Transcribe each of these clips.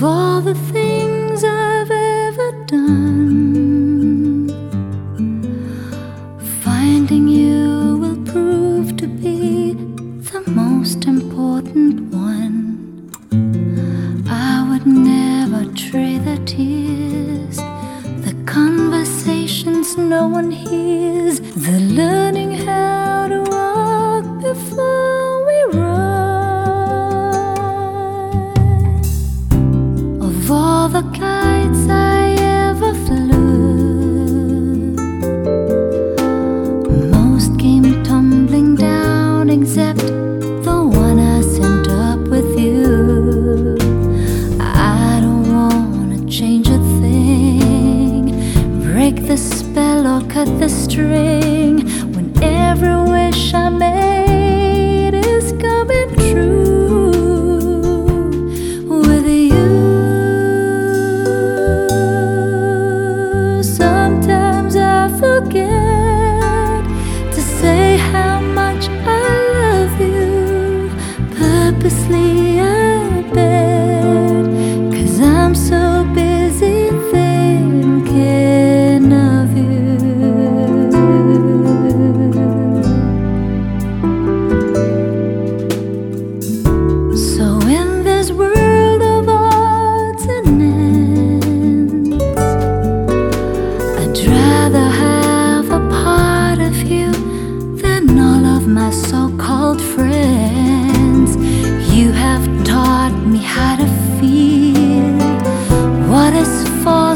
Of all the things I've ever done, finding you will prove to be the most important one. I would never trade the tears, the conversations no one hears, the learning how. cut the string. When every wish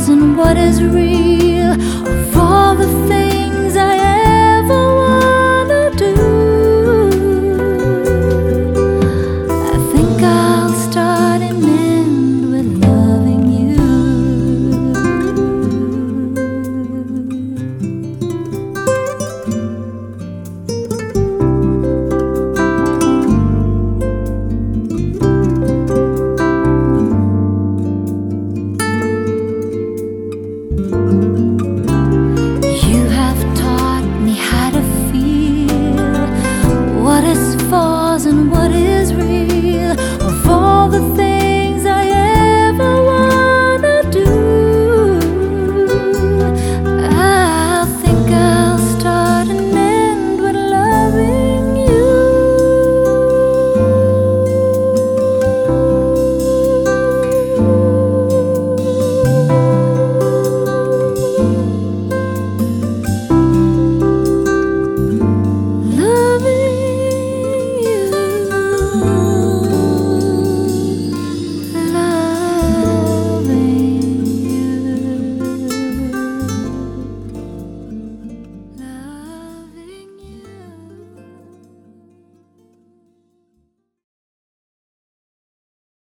and what is real.